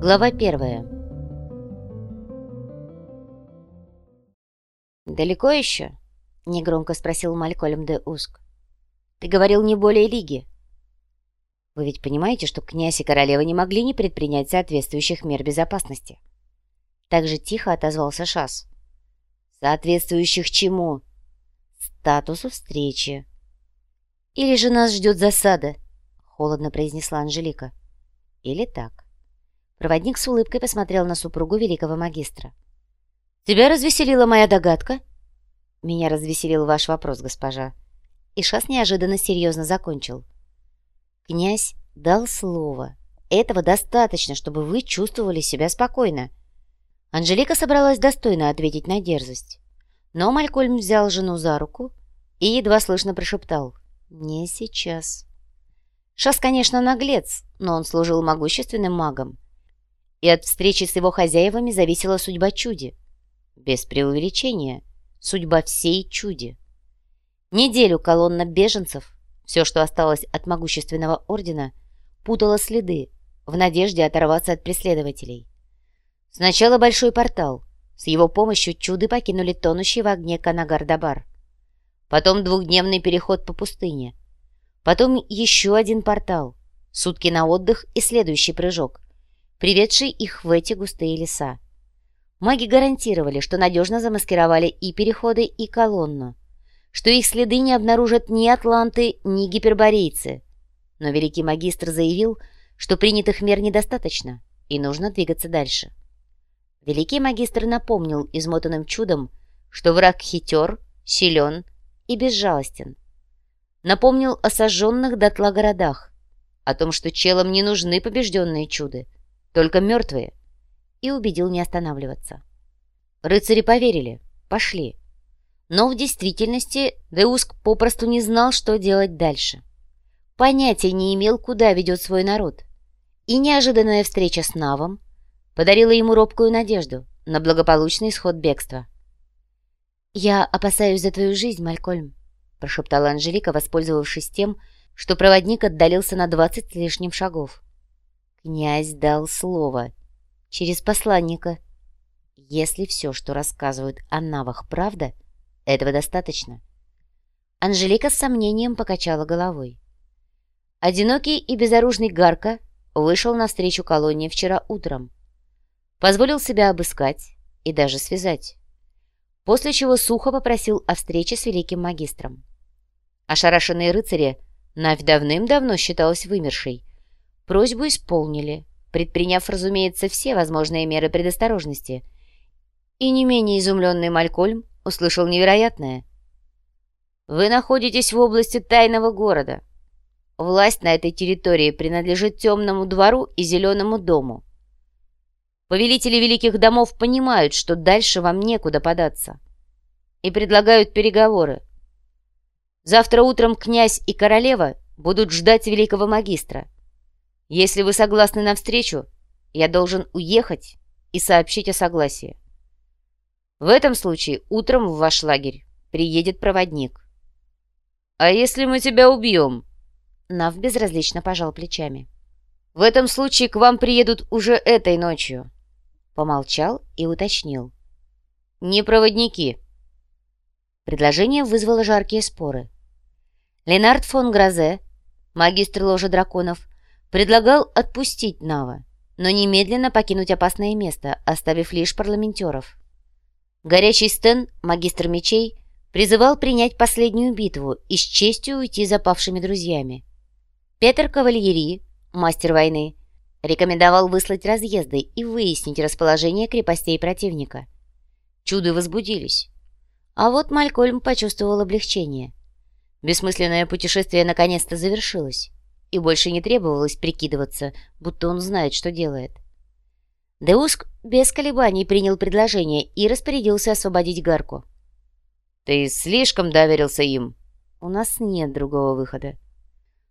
Глава первая «Далеко еще?» — негромко спросил Малькольм де Уск. «Ты говорил не более лиги». «Вы ведь понимаете, что князь и королева не могли не предпринять соответствующих мер безопасности?» Так же тихо отозвался Шас. «Соответствующих чему?» «Статусу встречи». «Или же нас ждет засада?» — холодно произнесла Анжелика. «Или так». Проводник с улыбкой посмотрел на супругу великого магистра. «Тебя развеселила моя догадка?» «Меня развеселил ваш вопрос, госпожа». И Шас неожиданно серьезно закончил. «Князь дал слово. Этого достаточно, чтобы вы чувствовали себя спокойно». Анжелика собралась достойно ответить на дерзость. Но Малькольм взял жену за руку и едва слышно прошептал «Не сейчас». Шас, конечно, наглец, но он служил могущественным магом. И от встречи с его хозяевами зависела судьба чуди. Без преувеличения, судьба всей чуди. Неделю колонна беженцев, все, что осталось от могущественного ордена, путала следы в надежде оторваться от преследователей. Сначала большой портал. С его помощью чуды покинули тонущий в огне Канагар-Дабар. Потом двухдневный переход по пустыне. Потом еще один портал. Сутки на отдых и следующий прыжок, приведший их в эти густые леса. Маги гарантировали, что надежно замаскировали и переходы, и колонну, что их следы не обнаружат ни атланты, ни гиперборейцы. Но великий магистр заявил, что принятых мер недостаточно, и нужно двигаться дальше. Великий магистр напомнил измотанным чудом, что враг хитер, силен и безжалостен. Напомнил о сожженных дотла городах, о том, что челам не нужны побежденные чуды, только мертвые — и убедил не останавливаться. Рыцари поверили, пошли. Но в действительности Деуск попросту не знал, что делать дальше. Понятия не имел, куда ведет свой народ. И неожиданная встреча с Навом подарила ему робкую надежду на благополучный исход бегства. «Я опасаюсь за твою жизнь, Малькольм», — прошептала Анжелика, воспользовавшись тем, что проводник отдалился на двадцать с лишним шагов. Князь дал слово — через посланника. Если все, что рассказывают о навах, правда, этого достаточно. Анжелика с сомнением покачала головой. Одинокий и безоружный Гарка вышел навстречу колонии вчера утром. Позволил себя обыскать и даже связать. После чего сухо попросил о встрече с великим магистром. Ошарашенные рыцари, Навь давным-давно считалась вымершей, просьбу исполнили — предприняв, разумеется, все возможные меры предосторожности. И не менее изумленный Малькольм услышал невероятное. «Вы находитесь в области тайного города. Власть на этой территории принадлежит темному двору и зеленому дому. Повелители великих домов понимают, что дальше вам некуда податься, и предлагают переговоры. Завтра утром князь и королева будут ждать великого магистра. Если вы согласны на встречу, я должен уехать и сообщить о согласии. В этом случае утром в ваш лагерь приедет проводник. «А если мы тебя убьем?» Нав безразлично пожал плечами. «В этом случае к вам приедут уже этой ночью». Помолчал и уточнил. «Не проводники». Предложение вызвало жаркие споры. Ленард фон Грозе, магистр ложи драконов, Предлагал отпустить Нава, но немедленно покинуть опасное место, оставив лишь парламентеров. Горячий Стен, магистр мечей, призывал принять последнюю битву и с честью уйти запавшими друзьями. Петр Кавальери, мастер войны, рекомендовал выслать разъезды и выяснить расположение крепостей противника. Чуды возбудились. А вот Малькольм почувствовал облегчение. Бессмысленное путешествие наконец-то завершилось и больше не требовалось прикидываться, будто он знает, что делает. Деуск без колебаний принял предложение и распорядился освободить Гарку. «Ты слишком доверился им». «У нас нет другого выхода».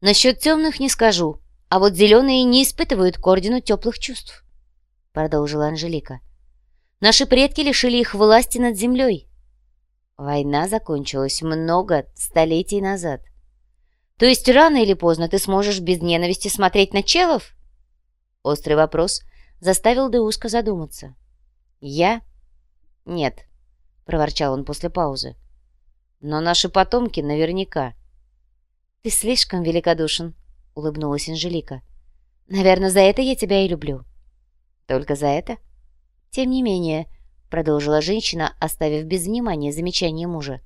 «Насчет темных не скажу, а вот зеленые не испытывают к ордену теплых чувств», — продолжила Анжелика. «Наши предки лишили их власти над землей. Война закончилась много столетий назад. То есть рано или поздно ты сможешь без ненависти смотреть на челов? Острый вопрос заставил Деуска задуматься. Я? Нет, проворчал он после паузы. Но наши потомки наверняка. Ты слишком великодушен, улыбнулась Анжелика. Наверное, за это я тебя и люблю. Только за это? Тем не менее, продолжила женщина, оставив без внимания замечание мужа.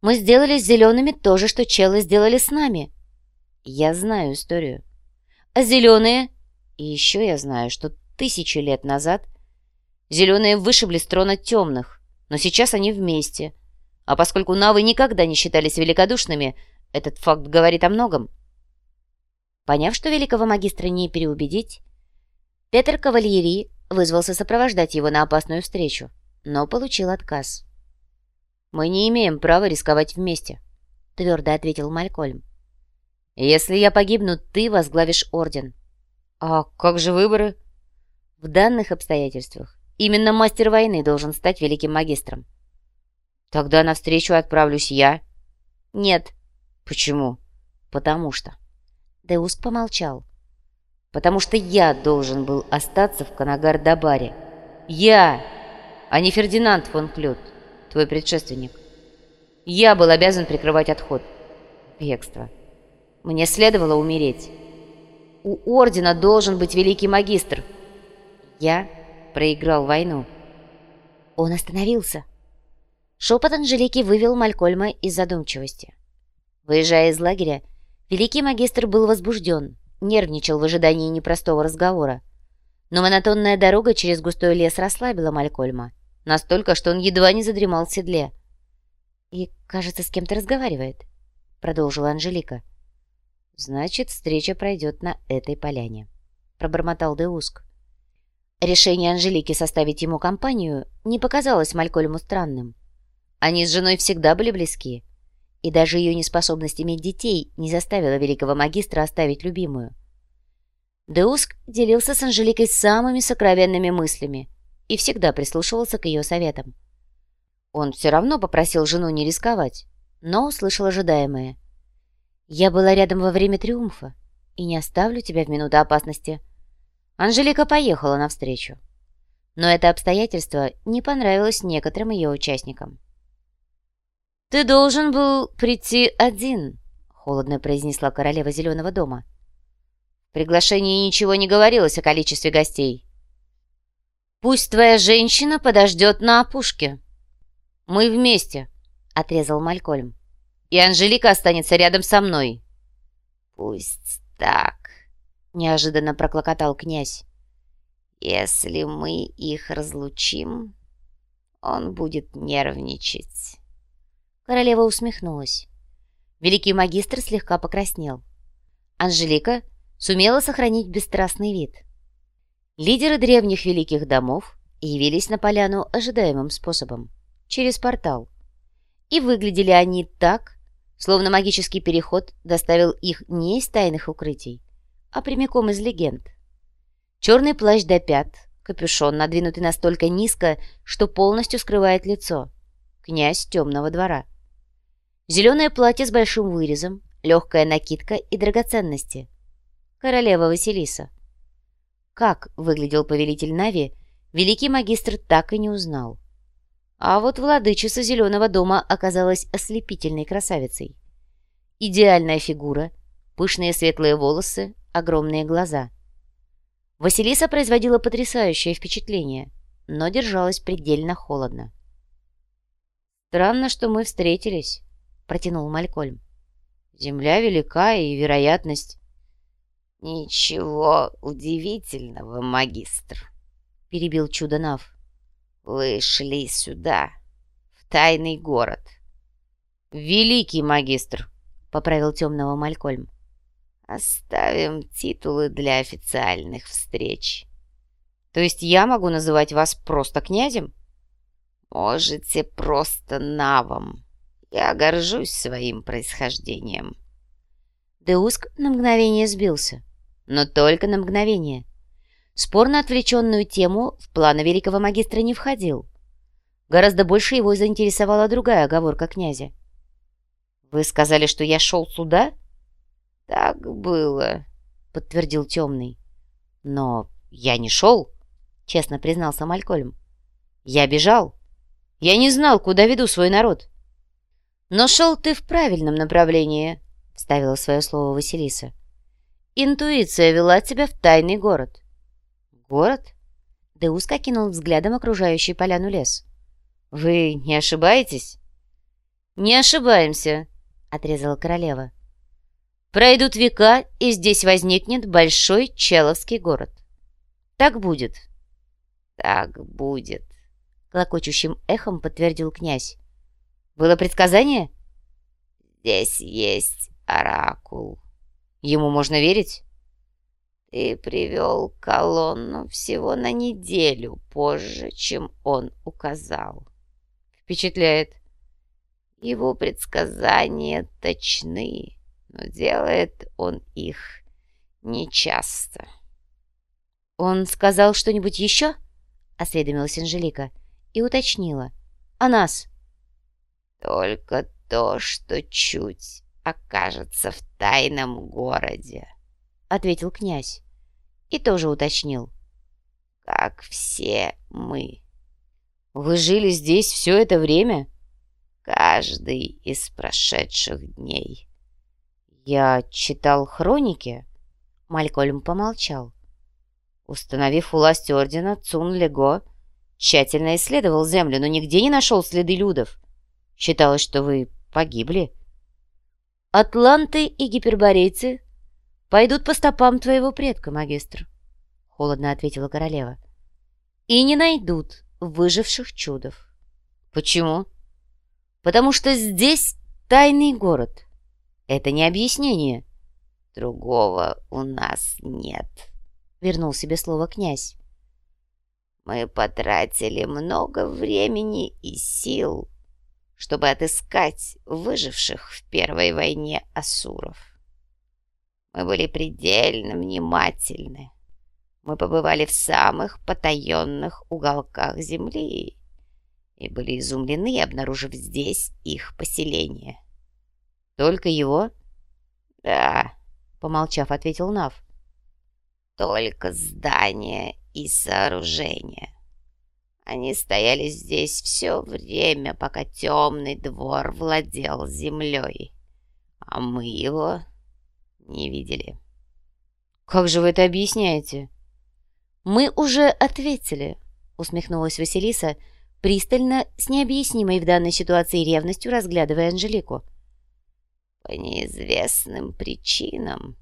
Мы сделали с зелеными то же, что челы сделали с нами. Я знаю историю. А зеленые? И еще я знаю, что тысячи лет назад зеленые вышибли с трона темных, но сейчас они вместе. А поскольку навы никогда не считались великодушными, этот факт говорит о многом. Поняв, что великого магистра не переубедить, Петр Кавальери вызвался сопровождать его на опасную встречу, но получил отказ. «Мы не имеем права рисковать вместе», — твердо ответил Малькольм. «Если я погибну, ты возглавишь орден». «А как же выборы?» «В данных обстоятельствах именно мастер войны должен стать великим магистром». «Тогда навстречу отправлюсь я». «Нет». «Почему?» «Потому что». Деус помолчал. «Потому что я должен был остаться в Канагар-Дабаре. Я, а не Фердинанд фон Клют» твой предшественник. Я был обязан прикрывать отход. Бегство. Мне следовало умереть. У Ордена должен быть великий магистр. Я проиграл войну. Он остановился. Шепот Анжелики вывел Малькольма из задумчивости. Выезжая из лагеря, великий магистр был возбужден, нервничал в ожидании непростого разговора. Но монотонная дорога через густой лес расслабила Малькольма. Настолько, что он едва не задремал в седле. «И, кажется, с кем-то разговаривает», — продолжила Анжелика. «Значит, встреча пройдет на этой поляне», — пробормотал Деуск. Решение Анжелики составить ему компанию не показалось Малькольму странным. Они с женой всегда были близки, и даже ее неспособность иметь детей не заставила великого магистра оставить любимую. Деуск делился с Анжеликой самыми сокровенными мыслями — и всегда прислушивался к ее советам. Он все равно попросил жену не рисковать, но услышал ожидаемое. «Я была рядом во время триумфа и не оставлю тебя в минуту опасности». Анжелика поехала навстречу. Но это обстоятельство не понравилось некоторым ее участникам. «Ты должен был прийти один», — холодно произнесла королева Зеленого дома. «В приглашении ничего не говорилось о количестве гостей». «Пусть твоя женщина подождет на опушке». «Мы вместе», — отрезал Малькольм. «И Анжелика останется рядом со мной». «Пусть так», — неожиданно проклокотал князь. «Если мы их разлучим, он будет нервничать». Королева усмехнулась. Великий магистр слегка покраснел. Анжелика сумела сохранить бесстрастный вид — Лидеры древних великих домов явились на поляну ожидаемым способом — через портал. И выглядели они так, словно магический переход доставил их не из тайных укрытий, а прямиком из легенд. Черный плащ до пят, капюшон, надвинутый настолько низко, что полностью скрывает лицо. Князь темного двора. Зеленое платье с большим вырезом, легкая накидка и драгоценности. Королева Василиса — как выглядел повелитель Нави, великий магистр так и не узнал. А вот владычица Зеленого дома оказалась ослепительной красавицей. Идеальная фигура, пышные светлые волосы, огромные глаза. Василиса производила потрясающее впечатление, но держалась предельно холодно. «Странно, что мы встретились», — протянул Малькольм. «Земля велика, и вероятность...» «Ничего удивительного, магистр», — перебил чудо-нав. «Вы шли сюда, в тайный город». «Великий магистр», — поправил темного Малькольм. «Оставим титулы для официальных встреч». «То есть я могу называть вас просто князем?» «Можете просто навом. Я горжусь своим происхождением». Деуск на мгновение сбился но только на мгновение. Спор на отвлеченную тему в планы великого магистра не входил. Гораздо больше его заинтересовала другая оговорка князя. «Вы сказали, что я шел сюда?» «Так было», — подтвердил темный. «Но я не шел», — честно признался Малькольм. «Я бежал. Я не знал, куда веду свой народ». «Но шел ты в правильном направлении», — вставила свое слово Василиса. «Интуиция вела тебя в тайный город». «Город?» Деус окинул взглядом окружающий поляну лес. «Вы не ошибаетесь?» «Не ошибаемся», — отрезала королева. «Пройдут века, и здесь возникнет большой Человский город. Так будет». «Так будет», — клокочущим эхом подтвердил князь. «Было предсказание?» «Здесь есть оракул». «Ему можно верить?» «Ты привел колонну всего на неделю позже, чем он указал». «Впечатляет». Его предсказания точны, но делает он их нечасто. «Он сказал что-нибудь еще?» — осведомилась Анжелика и уточнила. «А нас?» «Только то, что чуть окажется в тайном городе», — ответил князь и тоже уточнил. «Как все мы». «Вы жили здесь все это время?» каждый из прошедших дней. Я читал хроники. Малькольм помолчал. Установив власть ордена, Цун Лего тщательно исследовал землю, но нигде не нашел следы людов. Считалось, что вы погибли. Атланты и гиперборейцы пойдут по стопам твоего предка, магистр, — холодно ответила королева, — и не найдут выживших чудов. Почему? потому что здесь тайный город. Это не объяснение. Другого у нас нет, вернул себе слово князь. Мы потратили много времени и сил, чтобы отыскать выживших в первой войне асуров. Мы были предельно внимательны. Мы побывали в самых потаенных уголках земли и были изумлены, обнаружив здесь их поселение. «Только его?» «Да», — помолчав, ответил Нав. «Только здания и сооружения. Они стояли здесь все время, пока темный двор владел землей, а мы его не видели». «Как же вы это объясняете?» «Мы уже ответили», — усмехнулась Василиса, — пристально, с необъяснимой в данной ситуации ревностью разглядывая Анжелику. «По неизвестным причинам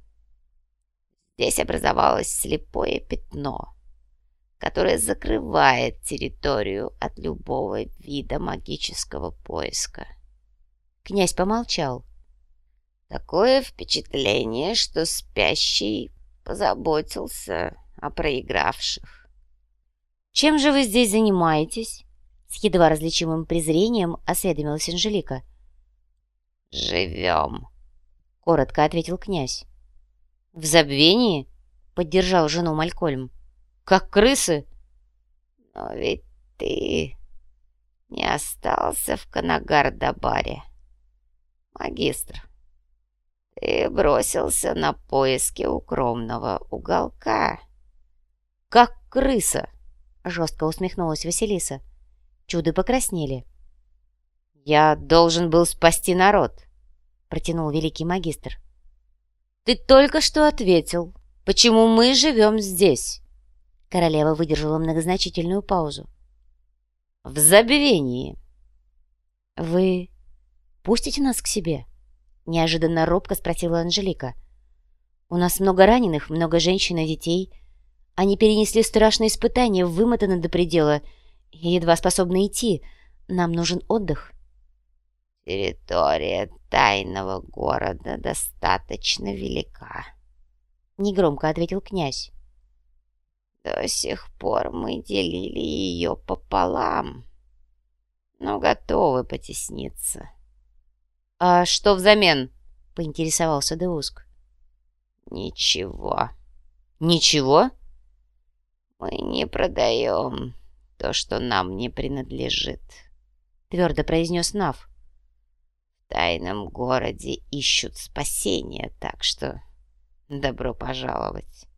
здесь образовалось слепое пятно, которое закрывает территорию от любого вида магического поиска». Князь помолчал. «Такое впечатление, что спящий позаботился о проигравших». «Чем же вы здесь занимаетесь?» С едва различимым презрением осведомилась Анжелика. «Живем», — коротко ответил князь. «В забвении?» — поддержал жену Малькольм. «Как крысы?» «Но ведь ты не остался в Канагардабаре, магистр. Ты бросился на поиски укромного уголка». «Как крыса!» — жестко усмехнулась Василиса. Чуды покраснели. «Я должен был спасти народ», — протянул великий магистр. «Ты только что ответил, почему мы живем здесь?» Королева выдержала многозначительную паузу. «В забвении». «Вы пустите нас к себе?» Неожиданно робко спросила Анжелика. «У нас много раненых, много женщин и детей. Они перенесли страшные испытания, вымотаны до предела, — едва способны идти. Нам нужен отдых». «Территория тайного города достаточно велика», — негромко ответил князь. «До сих пор мы делили ее пополам, но готовы потесниться». «А что взамен?» — поинтересовался Деуск. «Ничего». «Ничего?» «Мы не продаем то, что нам не принадлежит», — твердо произнес Нав. тайном городе ищут спасения, так что добро пожаловать.